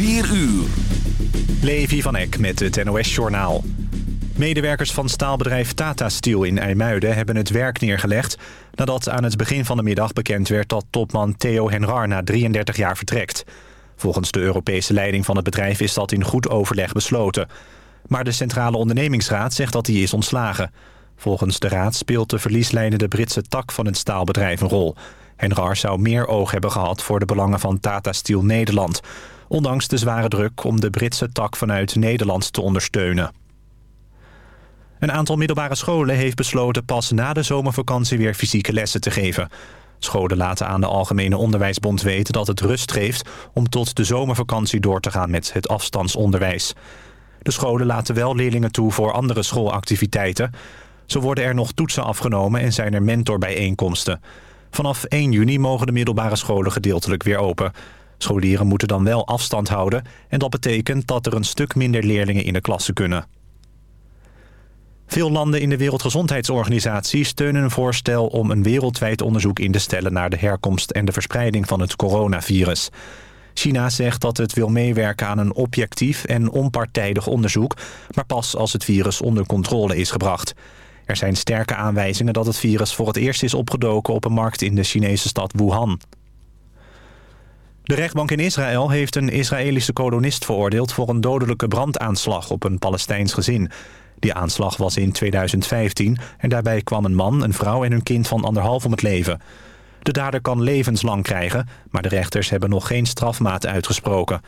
4 uur. Levi van Eck met het NOS-journaal. Medewerkers van staalbedrijf Tata Steel in IJmuiden hebben het werk neergelegd... nadat aan het begin van de middag bekend werd dat topman Theo Henrar na 33 jaar vertrekt. Volgens de Europese leiding van het bedrijf is dat in goed overleg besloten. Maar de Centrale Ondernemingsraad zegt dat hij is ontslagen. Volgens de raad speelt de verliesleidende Britse tak van het staalbedrijf een rol. Henrar zou meer oog hebben gehad voor de belangen van Tata Steel Nederland... ondanks de zware druk om de Britse tak vanuit Nederland te ondersteunen. Een aantal middelbare scholen heeft besloten pas na de zomervakantie weer fysieke lessen te geven. Scholen laten aan de Algemene Onderwijsbond weten dat het rust geeft om tot de zomervakantie door te gaan met het afstandsonderwijs. De scholen laten wel leerlingen toe voor andere schoolactiviteiten. Zo worden er nog toetsen afgenomen en zijn er mentorbijeenkomsten. Vanaf 1 juni mogen de middelbare scholen gedeeltelijk weer open. Scholieren moeten dan wel afstand houden en dat betekent dat er een stuk minder leerlingen in de klasse kunnen. Veel landen in de Wereldgezondheidsorganisatie steunen een voorstel om een wereldwijd onderzoek in te stellen naar de herkomst en de verspreiding van het coronavirus. China zegt dat het wil meewerken aan een objectief en onpartijdig onderzoek, maar pas als het virus onder controle is gebracht. Er zijn sterke aanwijzingen dat het virus voor het eerst is opgedoken op een markt in de Chinese stad Wuhan. De rechtbank in Israël heeft een Israëlische kolonist veroordeeld voor een dodelijke brandaanslag op een Palestijns gezin. Die aanslag was in 2015 en daarbij kwam een man, een vrouw en hun kind van anderhalf om het leven. De dader kan levenslang krijgen, maar de rechters hebben nog geen strafmaat uitgesproken.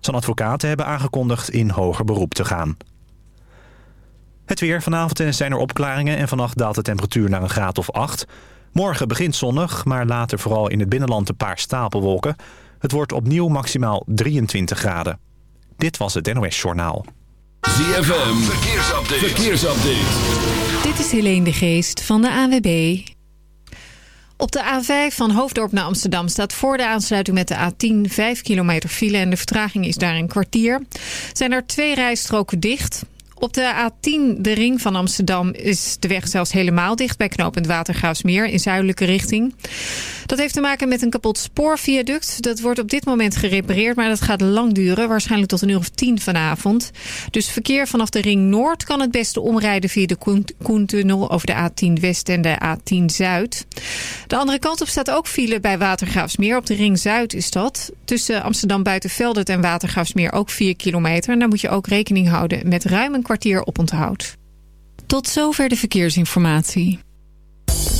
Zijn advocaten hebben aangekondigd in hoger beroep te gaan. Het weer. Vanavond zijn er opklaringen en vannacht daalt de temperatuur naar een graad of 8. Morgen begint zonnig, maar later vooral in het binnenland een paar stapelwolken. Het wordt opnieuw maximaal 23 graden. Dit was het NOS Journaal. ZFM. Verkeersupdate. Verkeersupdate. Dit is Helene de Geest van de AWB. Op de A5 van Hoofddorp naar Amsterdam staat voor de aansluiting met de A10 5 kilometer file en de vertraging is daar een kwartier. Zijn er twee rijstroken dicht. Op de A10, de ring van Amsterdam, is de weg zelfs helemaal dicht bij knooppunt Watergraafsmeer in zuidelijke richting. Dat heeft te maken met een kapot spoorviaduct. Dat wordt op dit moment gerepareerd, maar dat gaat lang duren. Waarschijnlijk tot een uur of tien vanavond. Dus verkeer vanaf de ring Noord kan het beste omrijden via de Koentunnel over de A10 West en de A10 Zuid. De andere kant op staat ook file bij Watergraafsmeer. Op de ring Zuid is dat. Tussen Amsterdam Buitenveldert en Watergraafsmeer ook 4 kilometer. En daar moet je ook rekening houden met ruim een kwartier op onthoud. Tot zover de verkeersinformatie.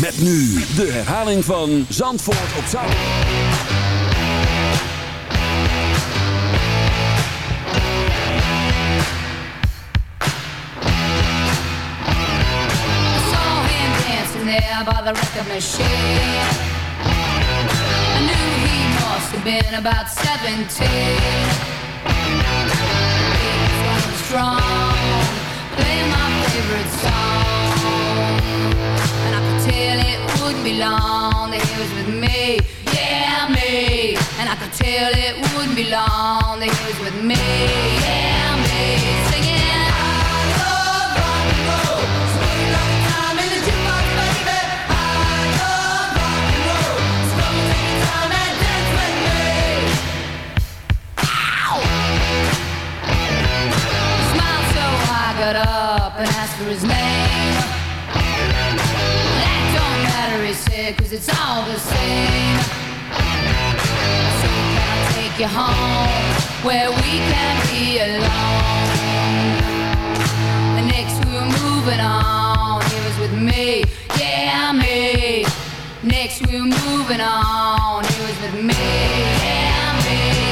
Met nu de herhaling van Zandvoort op zaterdag. There by the record machine. I knew he must have been about 17. Was with me, yeah, me. And I could tell it wouldn't be long he was with me, yeah, me. Singing. I love rock and roll. Time in the jukebox, baby. I love rock and roll. Time and dance with me. Smiled so I got up and asked for his name. Said, cause it's all the same. Said, can I take you home where we can be alone? Next we were moving on, he was with me, yeah, me. Next we were moving on, he was with me, yeah, me.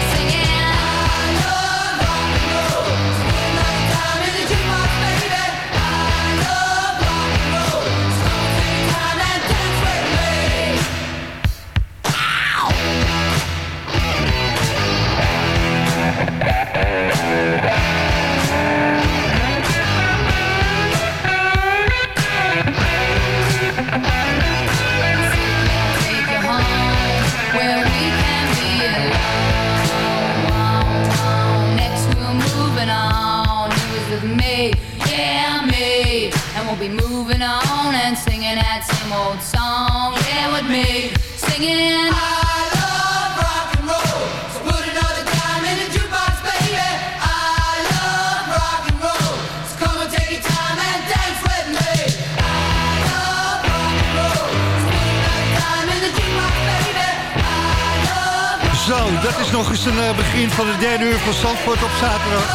Be moving on and singing that same old song. Yeah, with me, singing. I love rock and roll. So put another dime in the jukebox, baby. I love rock and roll. So come and take your time and dance with me. I love rock and roll. So put another dime in the jukebox, baby. I love Zo, dat is nog eens een eh, begin van de derde uur van Zandvoort op zaterdag.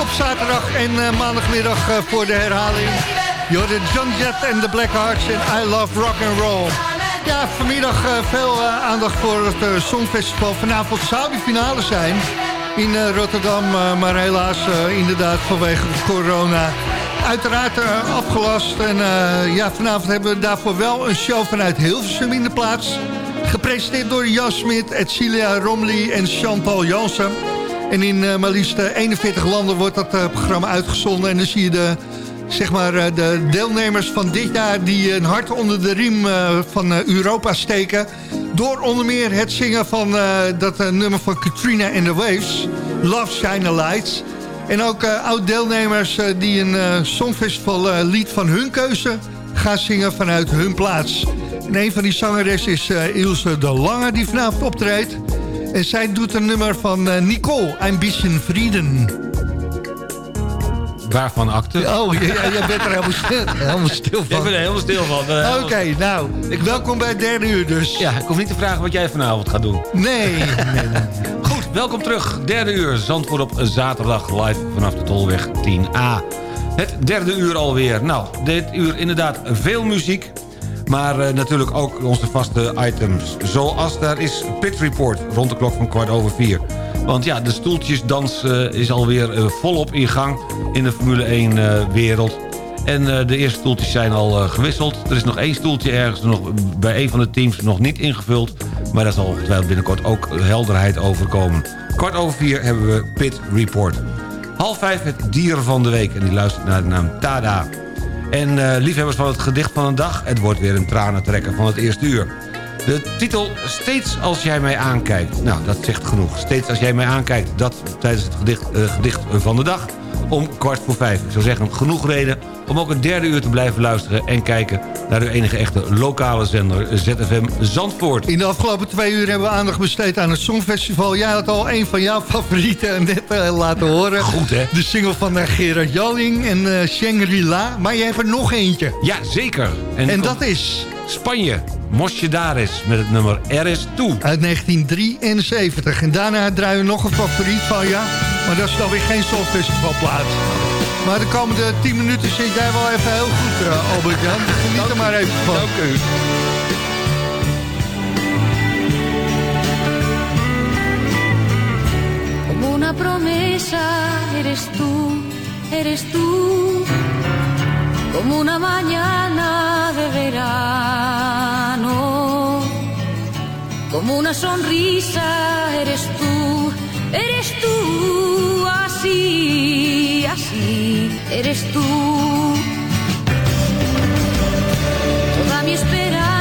Op zaterdag en eh, maandagmiddag eh, voor de herhaling. Je hoorde John Jett en de Blackhearts en I Love Rock and Roll. Ja, vanmiddag eh, veel eh, aandacht voor het eh, Songfestival. Vanavond zou die finale zijn in Rotterdam. maar helaas inderdaad vanwege corona uiteraard afgelast. En ja, vanavond hebben we daarvoor wel een show vanuit Hilversum in de plaats. Gepresenteerd door Jan Smit, Edcilia Romley en Jean-Paul Jansen. En in maar liefst eh, 41 landen wordt dat programma uitgezonden. En dan zie je de, zeg maar, eh, de deelnemers van dit jaar... die een hart onder de riem eh, van eh, Europa steken. Door onder meer het zingen van dat nummer van Katrina and the Waves. Love Shine Lights. En ook eh, oud-deelnemers die een eh, songfestival lied van hun keuze gaan zingen vanuit hun plaats. En een van die zangeres is Ilse de Lange die vanavond optreedt. En zij doet een nummer van Nicole, bisschen Frieden. Waarvan acte? Oh, jij, bent er helemaal stil, helemaal stil Ik van. ben er helemaal stil van. Eh, Oké, nou, welkom bij het derde uur dus. Ja, ik hoef niet te vragen wat jij vanavond gaat doen. Nee, nee, nee. Goed, welkom terug. Derde uur, Zandvoort op zaterdag live vanaf de Tolweg 10A. Het derde uur alweer. Nou, dit uur inderdaad veel muziek. Maar eh, natuurlijk ook onze vaste items. Zoals daar is Pit Report rond de klok van kwart over vier. Want ja, de stoeltjesdans eh, is alweer eh, volop in gang in de Formule 1 eh, wereld. En de eerste stoeltjes zijn al gewisseld. Er is nog één stoeltje ergens nog bij een van de teams nog niet ingevuld. Maar daar zal ongetwijfeld binnenkort ook helderheid over komen. Kwart over vier hebben we Pit Report. Half vijf het dier van de week. En die luistert naar de naam Tada. En liefhebbers van het gedicht van een dag... het wordt weer een tranentrekker van het eerste uur. De titel Steeds als jij mij aankijkt. Nou, dat zegt genoeg. Steeds als jij mij aankijkt. Dat tijdens het gedicht, eh, gedicht van de dag om kwart voor vijf. Ik zou zeggen, genoeg reden om ook een derde uur te blijven luisteren... en kijken naar de enige echte lokale zender ZFM Zandvoort. In de afgelopen twee uur hebben we aandacht besteed aan het Songfestival. Jij had al een van jouw favorieten net eh, laten horen. Goed, hè? De single van eh, Gerard Jalling en eh, Shangri-La. Maar je hebt er nog eentje. Ja, zeker. En dat is... Spanje, Mosje Dares met het nummer RS2. Uit 1973. En daarna draaien we nog een favoriet van ja. Maar dat is dan weer geen Songfestivalplaats. Maar de komende 10 minuten zit jij wel even heel goed, eh, Albert-Jan. Geniet er maar even van. Dank u. Como una promesa eres tú, eres tú. Como una mañana de verano. Como una sonrisa eres tú, eres tú. Así, así, eres tú. Toda mi esperanza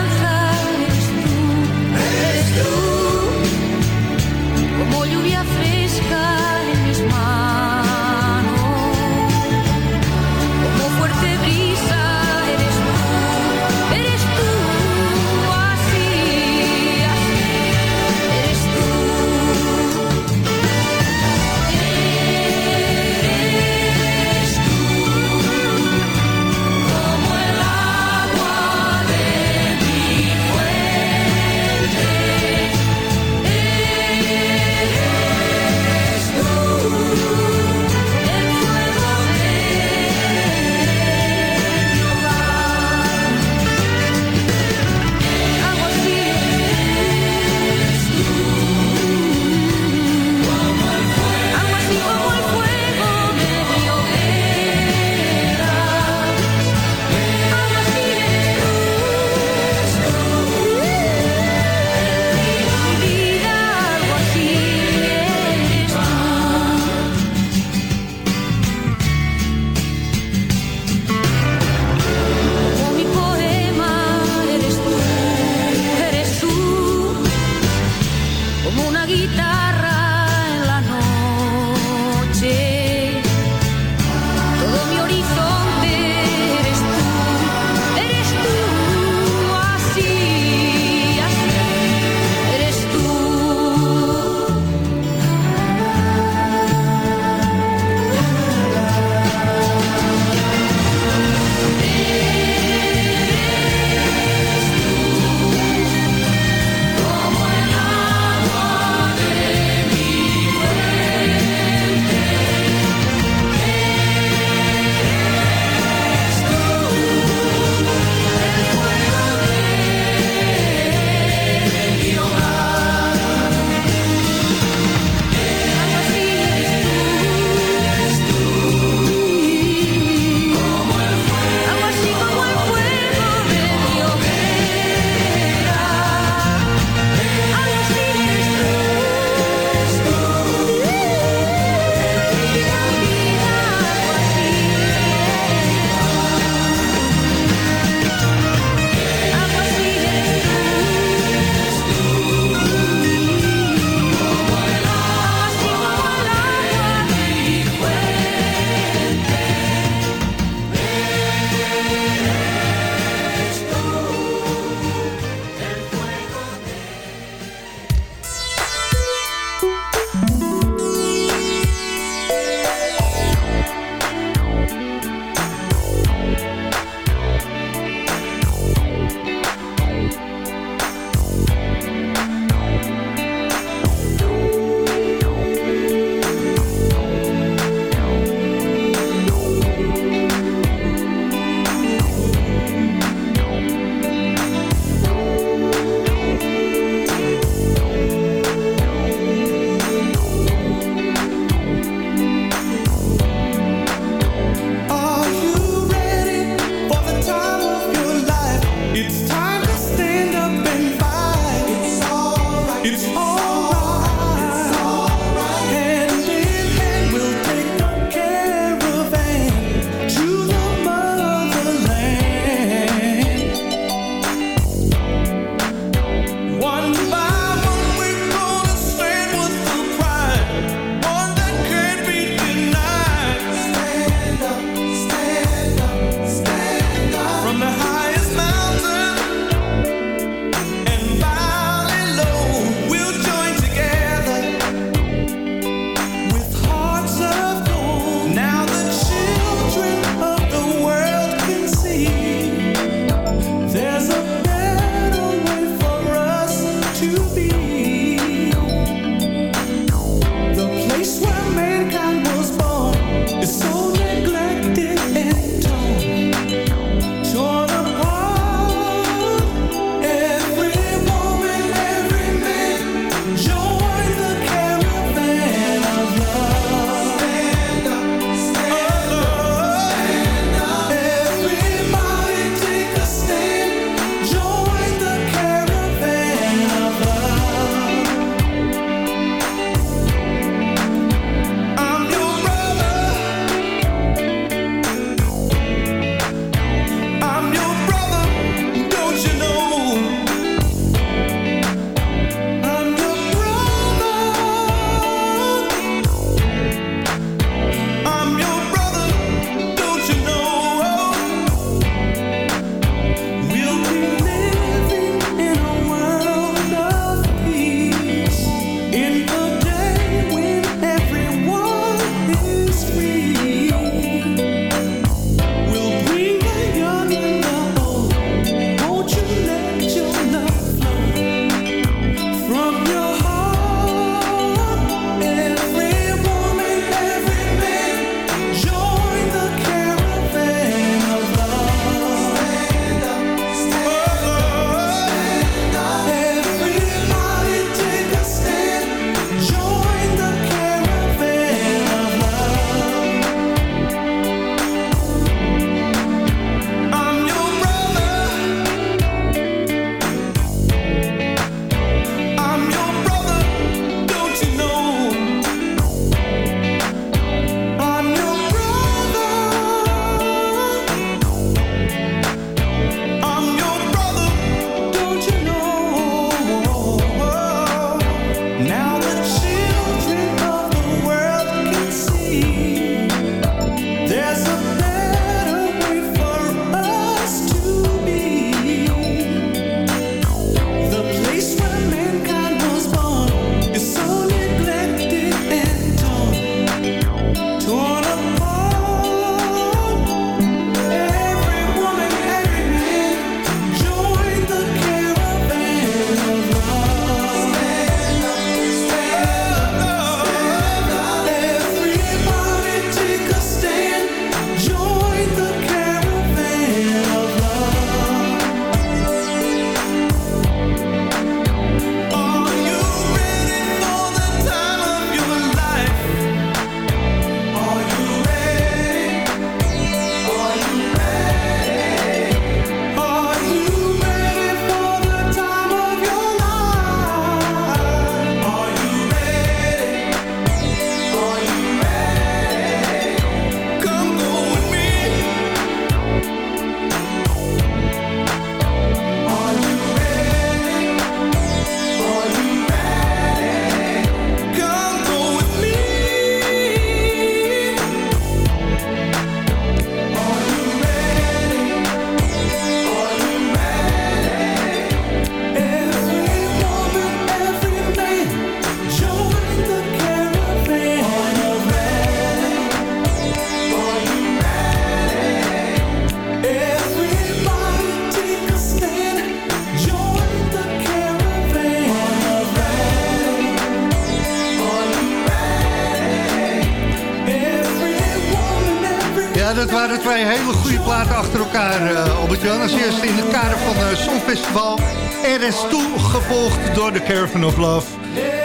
dat waren twee hele goede platen achter elkaar, uh, Albert-Jan. Als eerste in het kader van het Songfestival RS2, gevolgd door The Caravan of Love.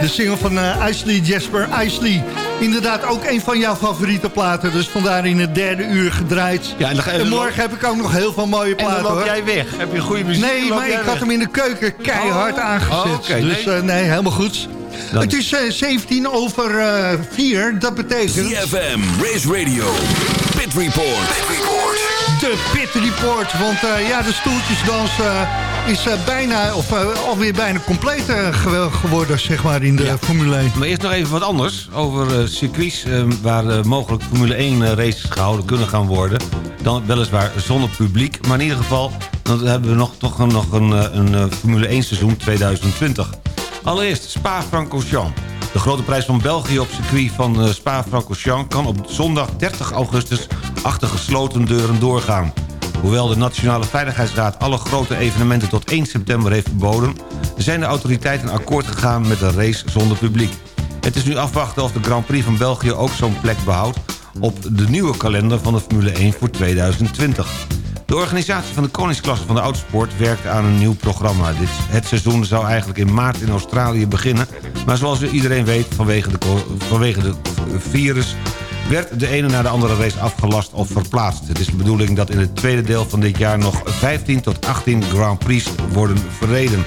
De single van uh, Isley Jasper Isley. Inderdaad ook een van jouw favoriete platen. Dus vandaar in het derde uur gedraaid. Ja, en, en morgen heb ik ook nog heel veel mooie platen. En dan loop jij weg. Heb je goede muziek? Nee, maar ik had hem in de keuken keihard oh. aangezet. Oh, okay. Dus nee, nee helemaal goed. Dan... Het is uh, 17 over uh, 4. Dat betekent... CFM, Race Radio, Report. Pit Report. De Pit Report. Want uh, ja, de stoeltjesdans is bijna, of alweer bijna compleet geworden, zeg maar, in de ja. Formule 1. Maar eerst nog even wat anders. Over circuits waar mogelijk Formule 1 races gehouden kunnen gaan worden. Dan weliswaar zonder publiek. Maar in ieder geval, dan hebben we nog, toch nog een, een Formule 1 seizoen 2020. Allereerst Spa-Francorchamps. De grote prijs van België op circuit van Spa-Francorchamps... kan op zondag 30 augustus achter gesloten deuren doorgaan. Hoewel de Nationale Veiligheidsraad alle grote evenementen tot 1 september heeft verboden... zijn de autoriteiten akkoord gegaan met een race zonder publiek. Het is nu afwachten of de Grand Prix van België ook zo'n plek behoudt... op de nieuwe kalender van de Formule 1 voor 2020. De organisatie van de koningsklasse van de autosport werkt aan een nieuw programma. Dit, het seizoen zou eigenlijk in maart in Australië beginnen... maar zoals iedereen weet, vanwege de, vanwege de virus... werd de ene na de andere race afgelast of verplaatst. Het is de bedoeling dat in het tweede deel van dit jaar... nog 15 tot 18 Grand Prix worden verreden.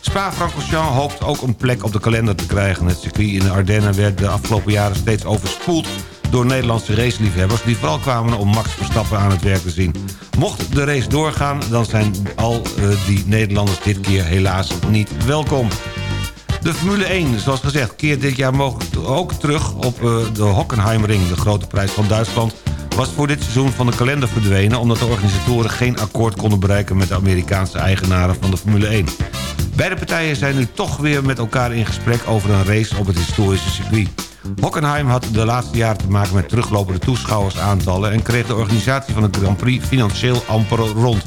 Spa-Francorchamps hoopt ook een plek op de kalender te krijgen. Het circuit in de Ardennen werd de afgelopen jaren steeds overspoeld door Nederlandse raceliefhebbers... die vooral kwamen om Max Verstappen aan het werk te zien. Mocht de race doorgaan, dan zijn al uh, die Nederlanders dit keer helaas niet welkom. De Formule 1, zoals gezegd, keert dit jaar mogelijk ook terug op uh, de Hockenheimring. De grote prijs van Duitsland was voor dit seizoen van de kalender verdwenen... omdat de organisatoren geen akkoord konden bereiken... met de Amerikaanse eigenaren van de Formule 1. Beide partijen zijn nu toch weer met elkaar in gesprek... over een race op het historische circuit. Hockenheim had de laatste jaren te maken met teruglopende toeschouwersaantallen... en kreeg de organisatie van de Grand Prix financieel amper rond.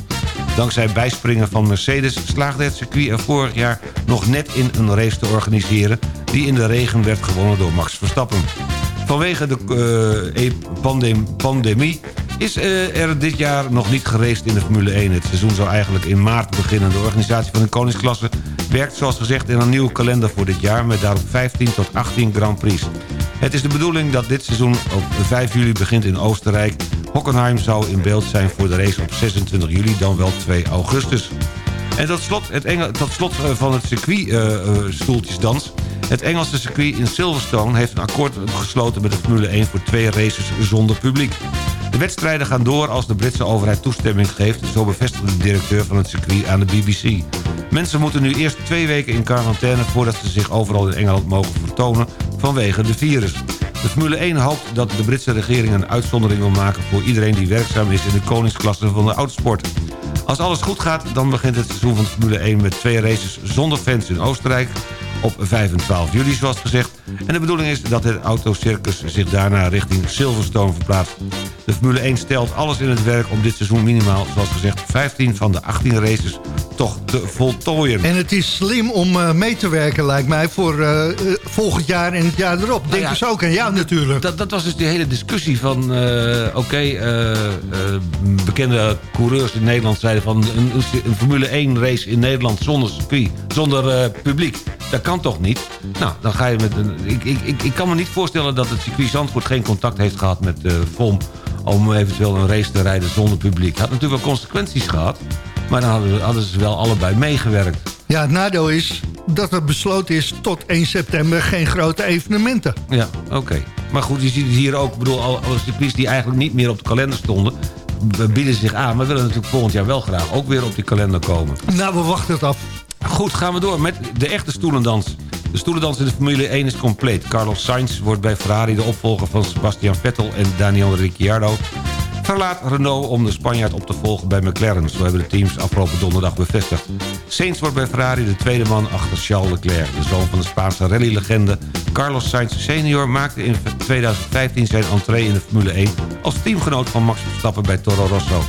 Dankzij bijspringen van Mercedes slaagde het circuit er vorig jaar nog net in een race te organiseren... die in de regen werd gewonnen door Max Verstappen. Vanwege de uh, pandem pandemie is uh, er dit jaar nog niet geraced in de Formule 1. Het seizoen zou eigenlijk in maart beginnen. De organisatie van de koningsklasse werkt zoals gezegd in een nieuwe kalender voor dit jaar... met daarop 15 tot 18 Grand Prix. Het is de bedoeling dat dit seizoen op 5 juli begint in Oostenrijk. Hockenheim zou in beeld zijn voor de race op 26 juli, dan wel 2 augustus. En tot slot, het slot van het circuit uh, stoeltjesdans... Het Engelse circuit in Silverstone heeft een akkoord gesloten met de Formule 1... voor twee races zonder publiek. De wedstrijden gaan door als de Britse overheid toestemming geeft... zo bevestigde de directeur van het circuit aan de BBC. Mensen moeten nu eerst twee weken in quarantaine... voordat ze zich overal in Engeland mogen vertonen vanwege de virus. De Formule 1 hoopt dat de Britse regering een uitzondering wil maken... voor iedereen die werkzaam is in de koningsklasse van de autosport. Als alles goed gaat, dan begint het seizoen van de Formule 1... met twee races zonder fans in Oostenrijk op 5 en 12 juli, zoals gezegd. En de bedoeling is dat het autocircus zich daarna richting Silverstone verplaatst. De Formule 1 stelt alles in het werk om dit seizoen minimaal, zoals gezegd... 15 van de 18 races toch te voltooien. En het is slim om uh, mee te werken, lijkt mij, voor uh, uh, volgend jaar en het jaar erop. Denk nou ja, dus ook aan jou natuurlijk. Dat, dat was dus die hele discussie van... oké, okay, bekende coureurs in Nederland zeiden van... een, een Formule 1 race in Nederland zonder circuit, zonder publiek. Dat kan toch niet? Nou, dan ga je met een... Ik, ik, ik, ik kan me niet voorstellen dat het circuit Zandvoort geen contact heeft gehad met uh, VOM... om eventueel een race te rijden zonder publiek. Had natuurlijk wel consequenties gehad... maar dan hadden, hadden ze wel allebei meegewerkt. Ja, het nadeel is dat er besloten is tot 1 september geen grote evenementen. Ja, oké. Okay. Maar goed, je ziet het hier ook, ik bedoel, alle circuits die eigenlijk niet meer op de kalender stonden bieden zich aan, maar willen natuurlijk volgend jaar wel graag ook weer op die kalender komen. Nou, we wachten het af. Goed, gaan we door met de echte stoelendans. De stoelendans in de Formule 1 is compleet. Carlos Sainz wordt bij Ferrari de opvolger van Sebastian Vettel en Daniel Ricciardo. Verlaat Renault om de Spanjaard op te volgen bij McLaren. Zo hebben de teams afgelopen donderdag bevestigd. Sainz wordt bij Ferrari de tweede man achter Charles Leclerc. De zoon van de Spaanse rallylegende Carlos Sainz senior... maakte in 2015 zijn entree in de Formule 1... als teamgenoot van Max Verstappen bij Toro Rosso.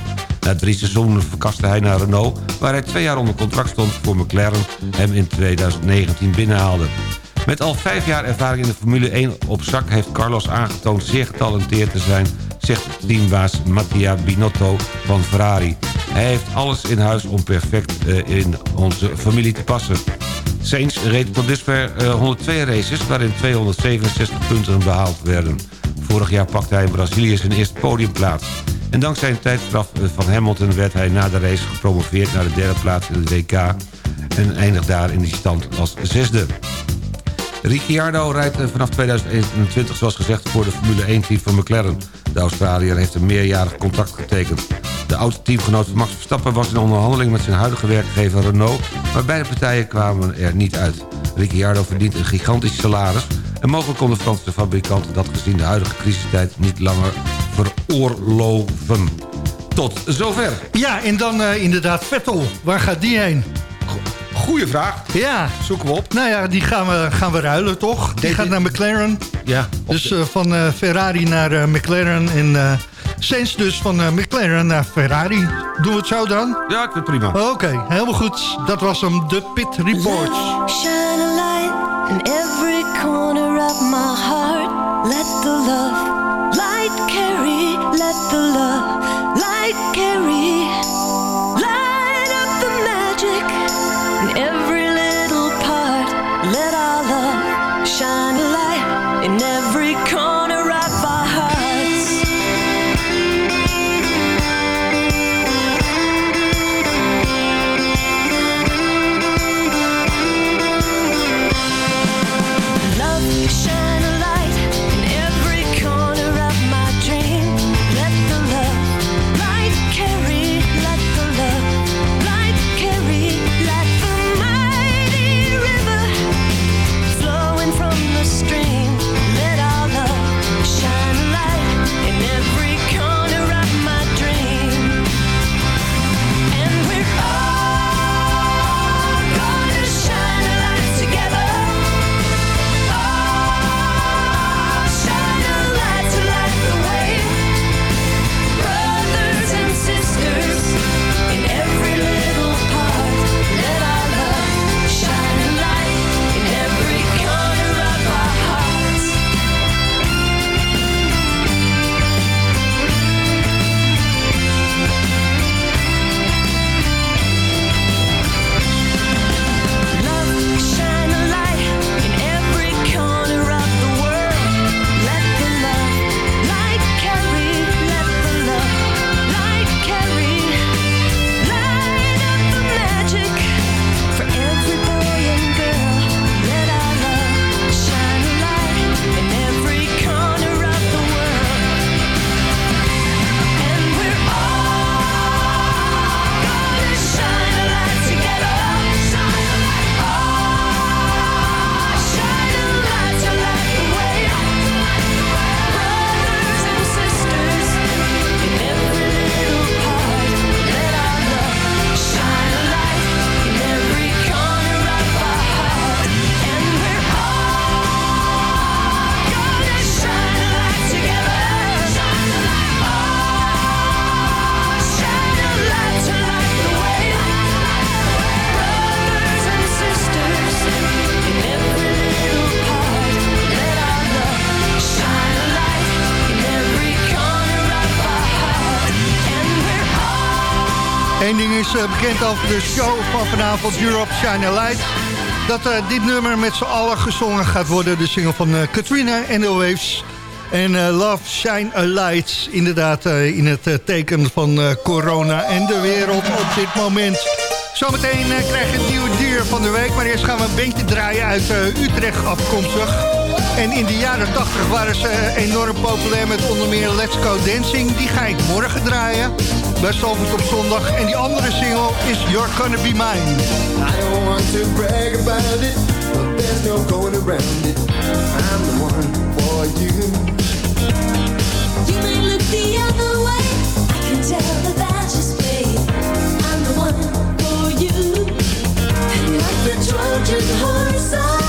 Na drie seizoenen verkaste hij naar Renault... waar hij twee jaar onder contract stond voor McLaren... hem in 2019 binnenhaalde. Met al vijf jaar ervaring in de Formule 1 op zak... heeft Carlos aangetoond zeer getalenteerd te zijn... zegt teambaas Mattia Binotto van Ferrari. Hij heeft alles in huis om perfect eh, in onze familie te passen. Sainz reed tot dusver eh, 102 races... waarin 267 punten behaald werden. Vorig jaar pakte hij in Brazilië zijn eerste podiumplaats. En dankzij een tijdstraf eh, van Hamilton werd hij na de race gepromoveerd... naar de derde plaats in de WK... en eindigt daar in die stand als zesde. Ricciardo rijdt eh, vanaf 2021 zoals gezegd voor de Formule 1-team van McLaren. De Australiër heeft een meerjarig contract getekend. De oudste teamgenoot Max Verstappen was in onderhandeling met zijn huidige werkgever Renault... maar beide partijen kwamen er niet uit. Ricciardo verdient een gigantisch salaris... en mogelijk kon de Franse fabrikant dat gezien de huidige crisistijd niet langer veroorloven. Tot zover. Ja, en dan eh, inderdaad Vettel. Waar gaat die heen? Goeie vraag. Ja. Zoeken we op. Nou ja, die gaan we, gaan we ruilen, toch? Die gaat naar McLaren. Ja. Dus eh, van eh, Ferrari naar eh, McLaren. En eh Sainz dus van eh, McLaren naar Ferrari. Doen we het zo dan? Ja, ik vind het prima. Oké, helemaal goed. Dat was hem, de Pit Reports. Let the love light carry. Let the love light carry. Bekend over de show van vanavond, Europe Shine a Light. Dat eh, dit nummer met z'n allen gezongen gaat worden. De single van eh, Katrina en The Waves. En eh, Love Shine a Light. Inderdaad in het teken van corona en de wereld op dit moment. Zometeen krijg je het nieuwe dier van de week. Maar eerst gaan we een bandje draaien uit Utrecht afkomstig. En in de jaren 80 waren ze eh, enorm populair met onder meer Let's Go Dancing. Die ga ik morgen draaien. Bij Zalvoort op zondag. En die andere single is You're Gonna Be Mine. I don't want to brag about it, but there's no going around it. I'm the one for you. You may look the other way. I can tell that that's just fate. I'm the one for you. And like the Trojan horse,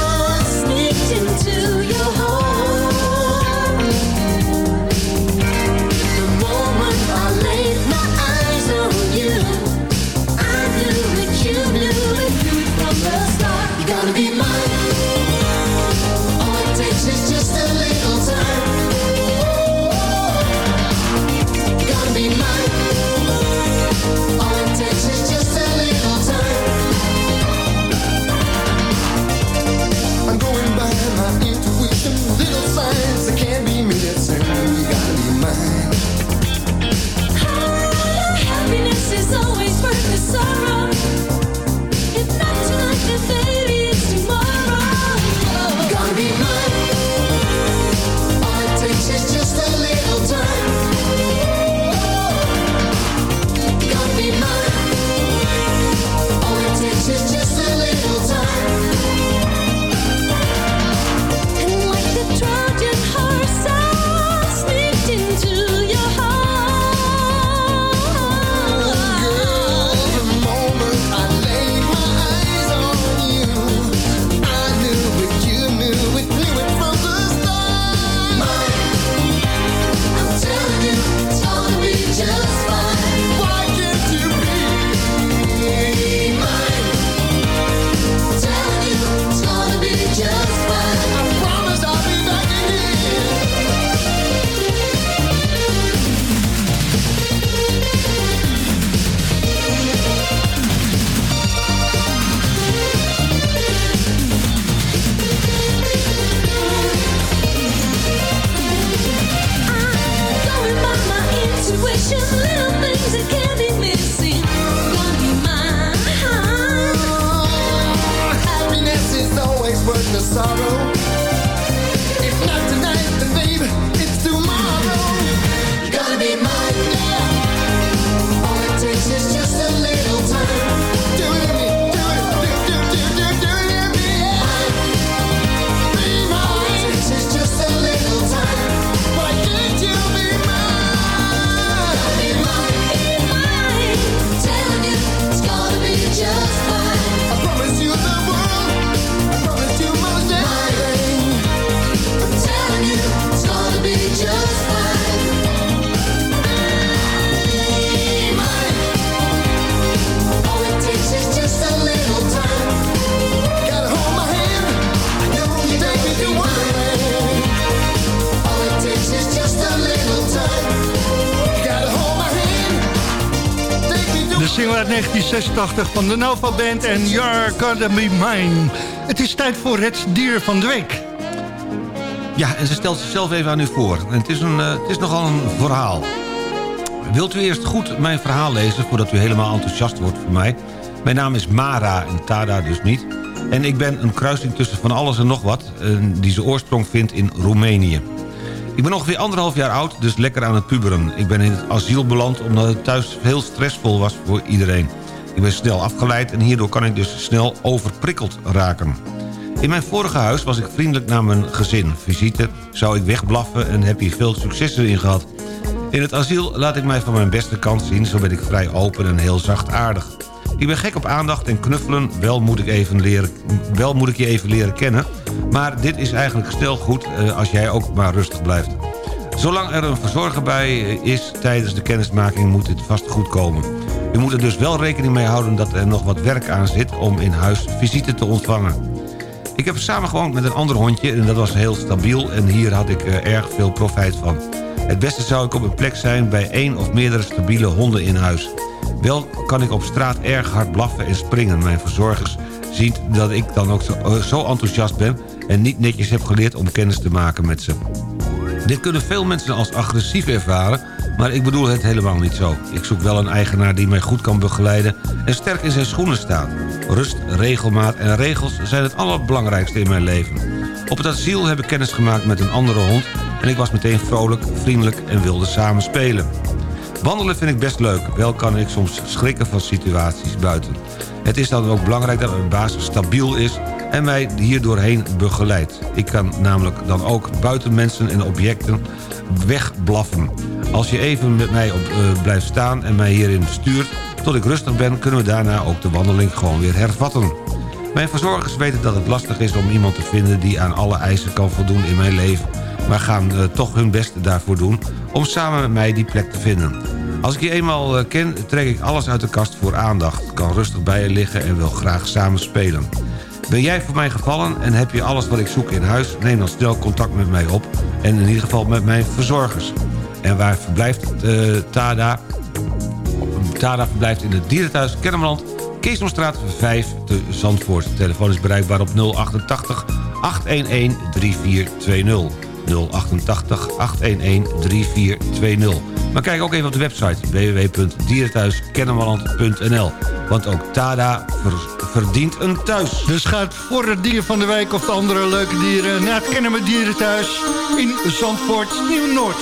86 van de Nova Band en You're Academy Mine. Het is tijd voor het dier van de week. Ja, en ze stelt zichzelf even aan u voor. En het, is een, eh, het is nogal een verhaal. Wilt u eerst goed mijn verhaal lezen voordat u helemaal enthousiast wordt voor mij? Mijn naam is Mara en Tada dus niet. En ik ben een kruising tussen van alles en nog wat... Eh, die ze oorsprong vindt in Roemenië. Ik ben ongeveer anderhalf jaar oud, dus lekker aan het puberen. Ik ben in het asiel beland omdat het thuis heel stressvol was voor iedereen. Ik ben snel afgeleid en hierdoor kan ik dus snel overprikkeld raken. In mijn vorige huis was ik vriendelijk naar mijn gezin. Visite zou ik wegblaffen en heb hier veel succes in gehad. In het asiel laat ik mij van mijn beste kant zien... zo ben ik vrij open en heel zachtaardig. Ik ben gek op aandacht en knuffelen, wel moet ik, even leren, wel moet ik je even leren kennen... maar dit is eigenlijk stel goed eh, als jij ook maar rustig blijft. Zolang er een verzorger bij is tijdens de kennismaking moet dit vast goed komen. U moet er dus wel rekening mee houden dat er nog wat werk aan zit... om in huis visite te ontvangen. Ik heb samengewoond met een ander hondje en dat was heel stabiel... en hier had ik eh, erg veel profijt van. Het beste zou ik op een plek zijn bij één of meerdere stabiele honden in huis. Wel kan ik op straat erg hard blaffen en springen. Mijn verzorgers zien dat ik dan ook zo, eh, zo enthousiast ben... en niet netjes heb geleerd om kennis te maken met ze. Dit kunnen veel mensen als agressief ervaren... maar ik bedoel het helemaal niet zo. Ik zoek wel een eigenaar die mij goed kan begeleiden... en sterk in zijn schoenen staat. Rust, regelmaat en regels zijn het allerbelangrijkste in mijn leven. Op het asiel heb ik kennis gemaakt met een andere hond... en ik was meteen vrolijk, vriendelijk en wilde samen spelen. Wandelen vind ik best leuk, wel kan ik soms schrikken van situaties buiten. Het is dan ook belangrijk dat mijn baas stabiel is en mij hier doorheen begeleidt. Ik kan namelijk dan ook buiten mensen en objecten wegblaffen. Als je even met mij op, eh, blijft staan en mij hierin stuurt... tot ik rustig ben, kunnen we daarna ook de wandeling gewoon weer hervatten. Mijn verzorgers weten dat het lastig is om iemand te vinden... die aan alle eisen kan voldoen in mijn leven... maar gaan eh, toch hun best daarvoor doen om samen met mij die plek te vinden. Als ik je eenmaal eh, ken, trek ik alles uit de kast voor aandacht. Kan rustig bij je liggen en wil graag samen spelen. Ben jij voor mij gevallen en heb je alles wat ik zoek in huis... neem dan snel contact met mij op en in ieder geval met mijn verzorgers. En waar verblijft eh, Tada? Tada verblijft in het dierenthuis Kennemerland... Keesomstraat 5 te Zandvoort. De telefoon is bereikbaar op 088 811 3420. 088 811 3420. Maar kijk ook even op de website www.dierenthuiskennemerland.nl. Want ook Tada ver- verdient een thuis. Dus gaat voor het dier van de week of de andere leuke dieren... naar het Kennemer Dierenthuis in Zandvoort, Nieuw-Noord.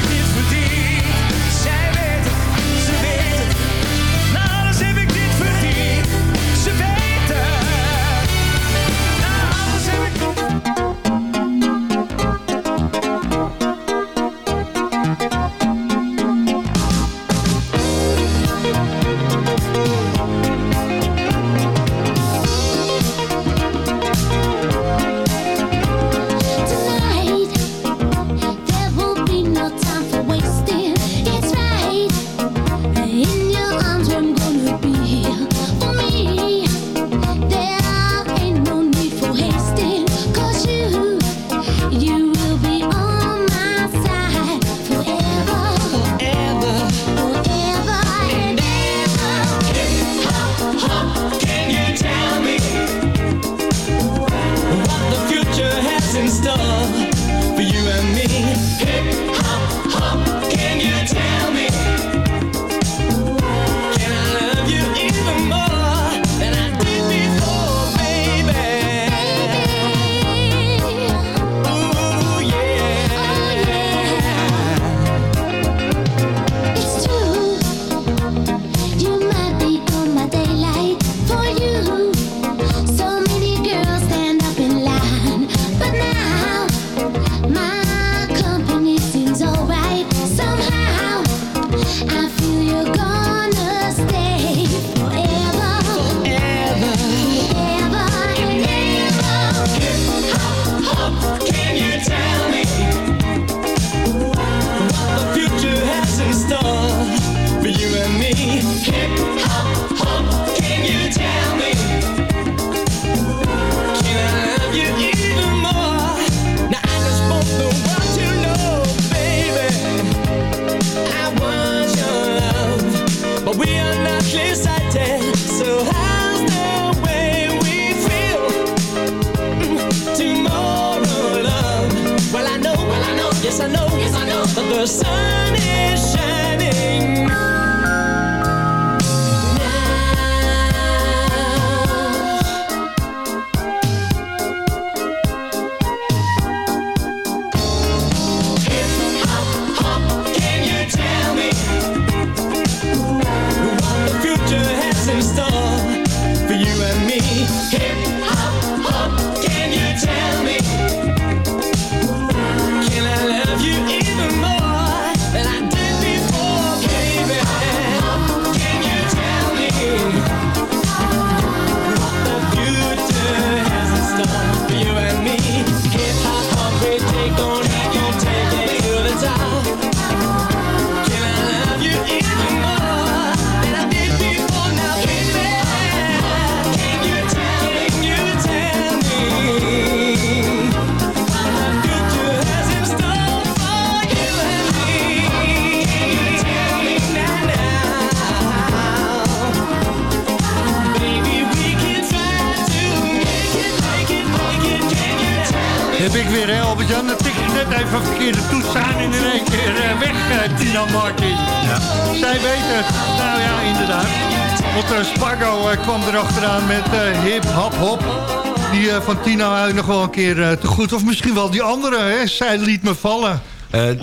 sun is keer eh, te goed. Of misschien wel die andere, hè? Zij liet me vallen.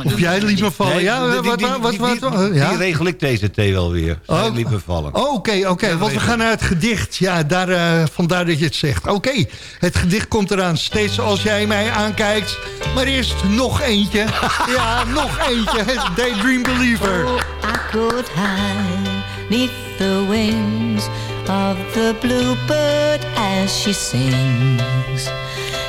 of jij liet me vallen. Nee, ja, die- eh, wat, die- wat, wat, die- wat, ja? Die regel ik deze thee wel weer. Zij Oh. liet me vallen. Oh, Oké, oké, want we gaan naar het gedicht. Ja, daar, eh, vandaar dat je het zegt. Oké, het gedicht komt eraan. Steeds als jij mij aankijkt. Maar eerst nog eentje. ja, nog eentje. Het Daydream Believer. I could hide neath the wings of the bluebird as she sings.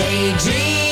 daydream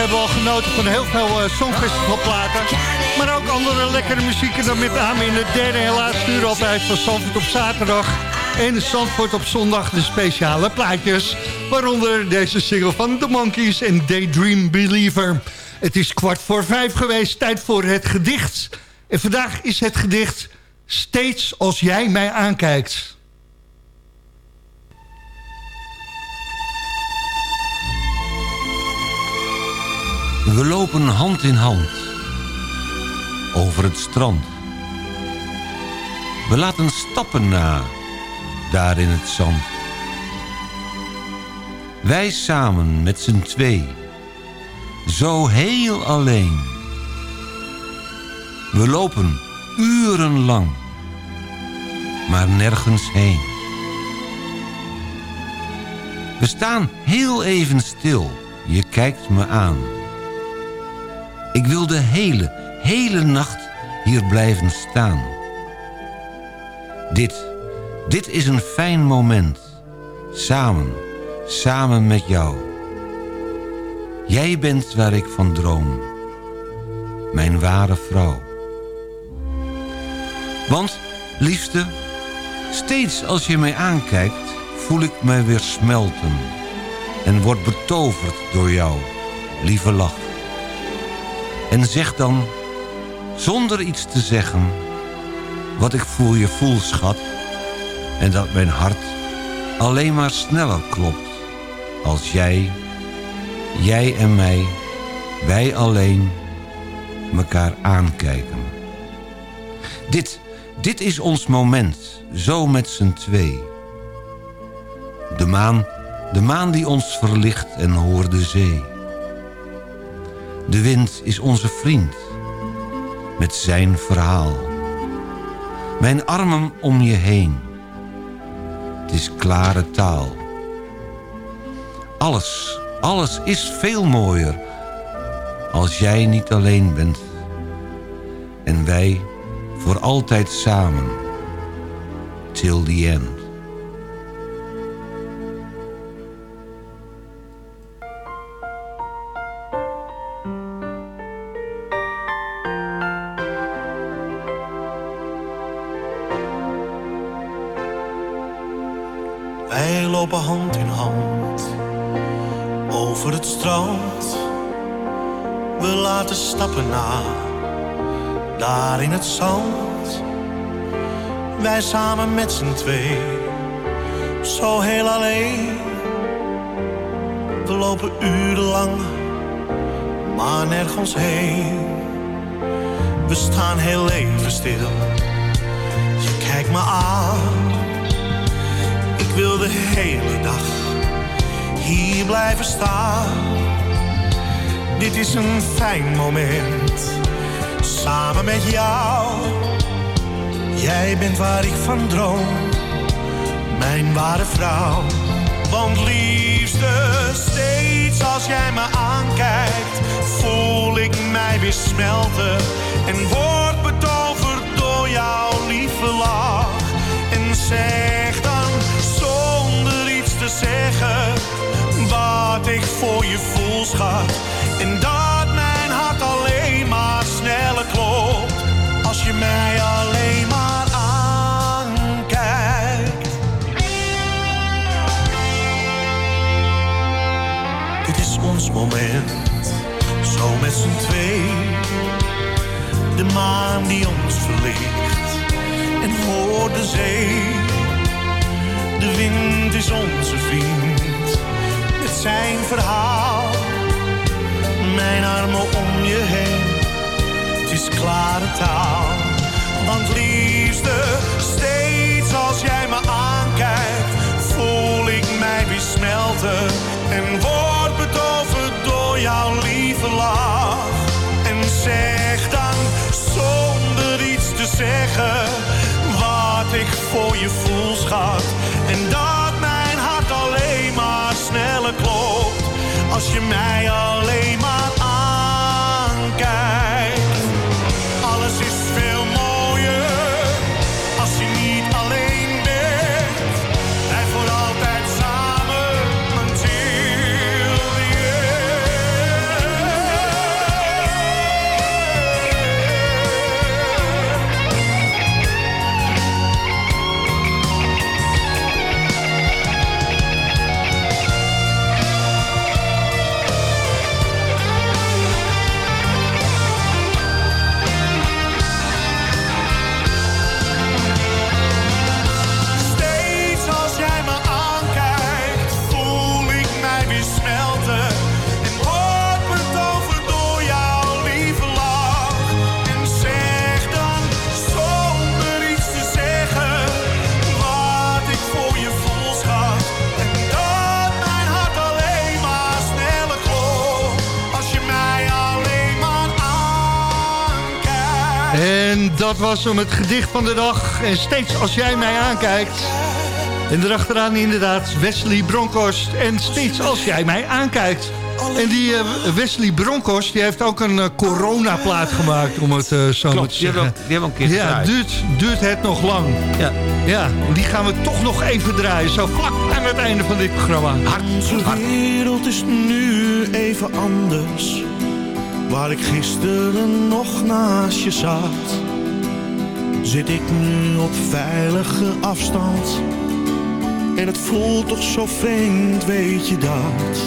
hebben al genoten van heel veel uh, songfestivalplaten. Maar ook andere lekkere muzieken dan met name in het derde en laatste uur altijd van Zandvoort op zaterdag. En Zandvoort op zondag de speciale plaatjes. Waaronder deze single van The Monkeys en Daydream Believer. Het is kwart voor vijf geweest, tijd voor het gedicht. En vandaag is het gedicht Steeds als jij mij aankijkt. We lopen hand in hand over het strand. We laten stappen na, daar in het zand. Wij samen met z'n twee, zo heel alleen. We lopen urenlang, maar nergens heen. We staan heel even stil. Je kijkt me aan. Ik wil de hele, hele nacht hier blijven staan. Dit, dit is een fijn moment. Samen, samen met jou. Jij bent waar ik van droom. Mijn ware vrouw. Want, liefste, steeds als je mij aankijkt... voel ik mij weer smelten. En word betoverd door jou, lieve lach. En zeg dan, zonder iets te zeggen... wat ik voor je voel, schat... en dat mijn hart alleen maar sneller klopt... als jij, jij en mij, wij alleen... mekaar aankijken. Dit, dit is ons moment, zo met z'n twee. De maan, de maan die ons verlicht en hoor de zee. De wind is onze vriend, met zijn verhaal. Mijn armen om je heen, het is klare taal. Alles, alles is veel mooier, als jij niet alleen bent. En wij voor altijd samen, till the end. Met twee, zo heel alleen. We lopen urenlang, maar nergens heen. We staan heel even stil, je kijkt me aan. Ik wil de hele dag hier blijven staan. Dit is een fijn moment, samen met jou. Jij bent waar ik van droom, mijn ware vrouw. Want liefste, steeds als jij me aankijkt, voel ik mij weer smelten. En word betoverd door jouw lieve lach. En zeg dan zonder iets te zeggen wat ik voor je voel, schat. En dat mijn hart alleen maar sneller klopt mij alleen maar aankijkt. Dit is ons moment, zo met z'n twee. De maan die ons verlicht en hoor de zee. De wind is onze vriend met zijn verhaal. Mijn armen om je heen, het is klare taal. Want liefste, steeds als jij me aankijkt, voel ik mij weer smelten. En word betoverd door jouw lieve lach. En zeg dan zonder iets te zeggen wat ik voor je voel, schat. En dat mijn hart alleen maar sneller klopt als je mij alleen maar aankijkt. Was om het gedicht van de dag. En steeds als jij mij aankijkt... En erachteraan inderdaad Wesley Bronkhorst. En steeds als jij mij aankijkt. En die eh, Wesley Bronkhorst die heeft ook een eh, coronaplaat gemaakt, om het eh, zo Klopt, te die hebben, zeggen. we- die hebben we een keer Ja, duurt, duurt het nog lang. Ja. Ja, en die gaan we toch nog even draaien. Zo vlak aan het einde van dit programma. Onze wereld is nu even anders. Waar ik gisteren nog naast je zat, zit ik nu op veilige afstand. En het voelt toch zo vreemd, weet je dat?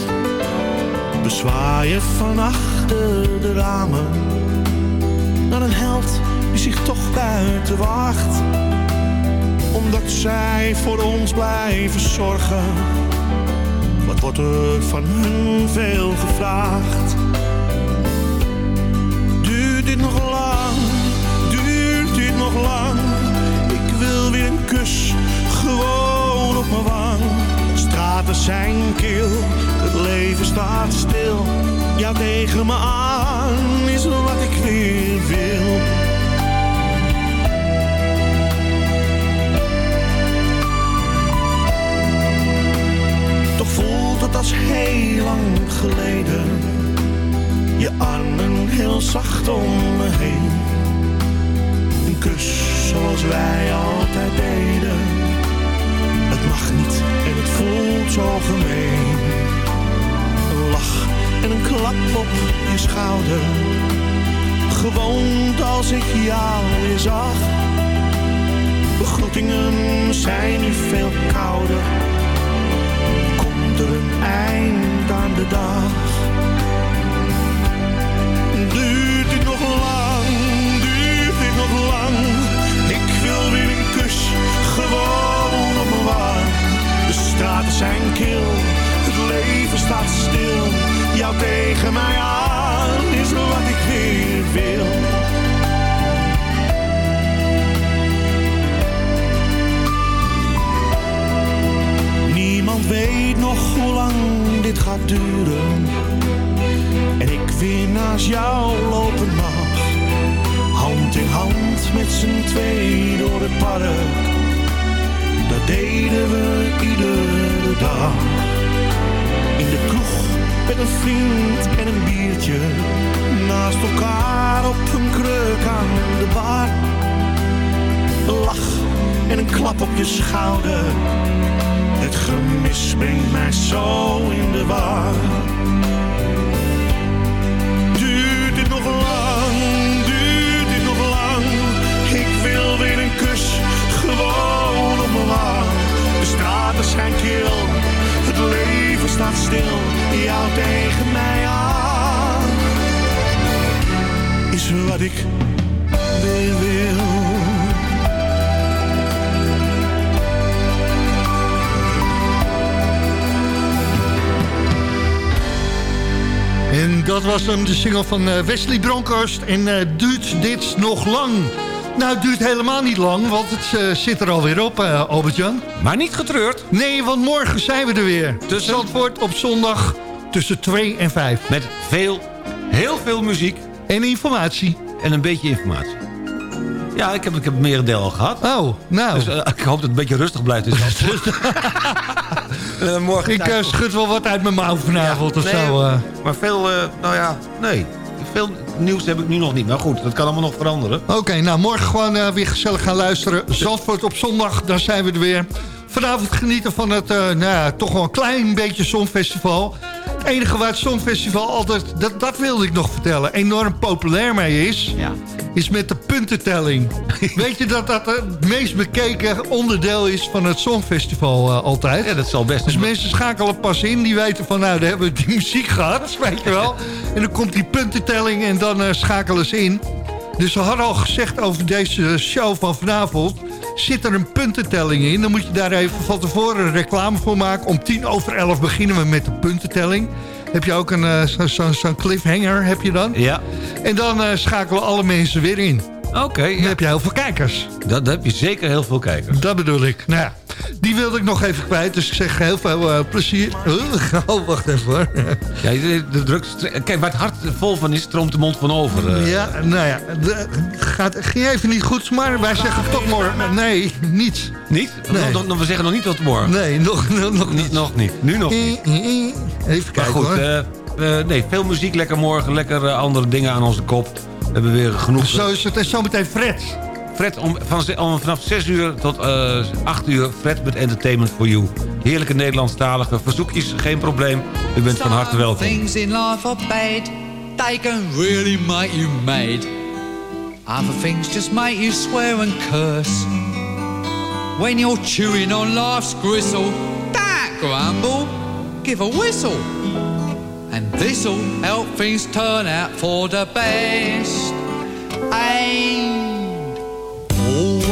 We zwaaien van achter de ramen naar een held die zich toch buiten wacht. Omdat zij voor ons blijven zorgen. Wat wordt er van hun veel gevraagd? Ik wil weer een kus, gewoon op mijn wang. Straten zijn kil, het leven staat stil. Jou tegen me aan is wat ik weer wil. Toch voelt het als heel lang geleden. Je armen heel zacht om me heen. Kus zoals wij altijd deden. Het mag niet en het voelt zo gemeen. Een lach en een klap op je schouder. Gewoon als ik jou weer zag. Begroetingen zijn nu veel kouder komt er een eind aan de dag. Straten zijn kil, het leven staat stil. Jou tegen mij aan is wat ik weer wil. Niemand weet nog hoe lang dit gaat duren. En ik weer naast jou lopen mag. Hand in hand met z'n twee door het park. Dat deden we iedere dag. In de kroeg met een vriend en een biertje. Naast elkaar op een kruk aan de bar. Een lach en een klap op je schouder. Het gemis brengt mij zo in de war. Stil. Jou tegen mij aan is wat ik weer wil. En dat was hem, de single van eh, Wesley Bronkhorst. En eh, duurt dit nog lang? Nou, het duurt helemaal niet lang, want het eh, zit er alweer op, eh, Albert-Jan. Maar niet getreurd. Nee, want morgen zijn we er weer. Tussen- Zandvoort op zondag tussen 2 en 5. Met veel, heel veel muziek En informatie. en een beetje informatie. Ja, ik heb, ik heb het merendeel al gehad. Oh, nou. Dus eh, ik hoop dat het een beetje rustig blijft. Eh, morgen ik schud wel wat uit mijn mouw vanavond of Nee, zo. Maar veel, nou ja, nee. Veel nieuws heb ik nu nog niet. Maar goed, dat kan allemaal nog veranderen. Oké, nou morgen gewoon eh, weer gezellig gaan luisteren. Zandvoort op zondag, dan zijn we er weer. Vanavond genieten van het, eh, nou toch wel een klein beetje Songfestival. Het enige waar het Songfestival altijd, dat, dat wilde ik nog vertellen, enorm populair mee is... Ja. is met de puntentelling. Weet je dat dat het meest bekeken onderdeel is van het Songfestival eh, altijd? Ja, dat zal best. Dus mensen schakelen pas in, die weten van nou, daar hebben we die muziek gehad, weet je wel. En dan komt die puntentelling en dan eh, schakelen ze in. Dus we hadden al gezegd over deze show van vanavond... zit er een puntentelling in. Dan moet je daar even van tevoren reclame voor maken. Om tien over elf beginnen we met de puntentelling. Heb je ook een eh, zo- zo- zo'n cliffhanger, heb je dan? Ja. En dan eh, schakelen alle mensen weer in. Oké, Dan ja. heb je heel veel kijkers. dat, dat heb je zeker heel veel kijkers. Dat bedoel ik. Nou ja. Die wilde ik nog even kwijt, dus ik zeg heel veel eh, plezier. Oh, wacht even hoor. Ja, de, druk, kijk, waar het hart vol van is, stroomt de mond van over. eh. Ja, nou ja, de, gaat, ging even niet goed, maar wij zeggen toch morgen. Nee, niets. Niet? Nee. Nog- nog- we zeggen nog niet tot morgen. Nee, nog, nog, nog niet. Nog niet. Nu nog niet. Even Maar kijken goed, hoor. eh, eh, nee, veel muziek, lekker morgen, lekker eh, andere dingen aan onze kop. We hebben weer genoeg... Zo is het. En zometeen Fred. Fred, om, van, om, vanaf 6 uur tot eh 8 uur, Fred met Entertainment for You. Heerlijke Nederlandstalige verzoekjes, geen probleem. U bent van harte welkom. Things in life are bad. They can really make you mad. Other things just make you swear and curse. When you're chewing on life's gristle, don't grumble, give a whistle. And this'll help things turn out for the best. And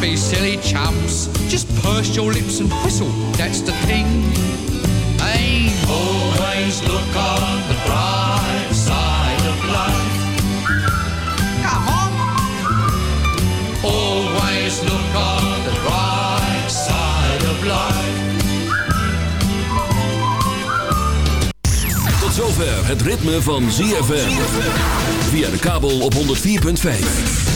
be silly chumps. Just purse your lips and whistle, that's the thing. Always look on the bright side of life. Come on. Always look on the bright side of life. Tot zover het ritme van ZFM. Via de kabel op 104.5.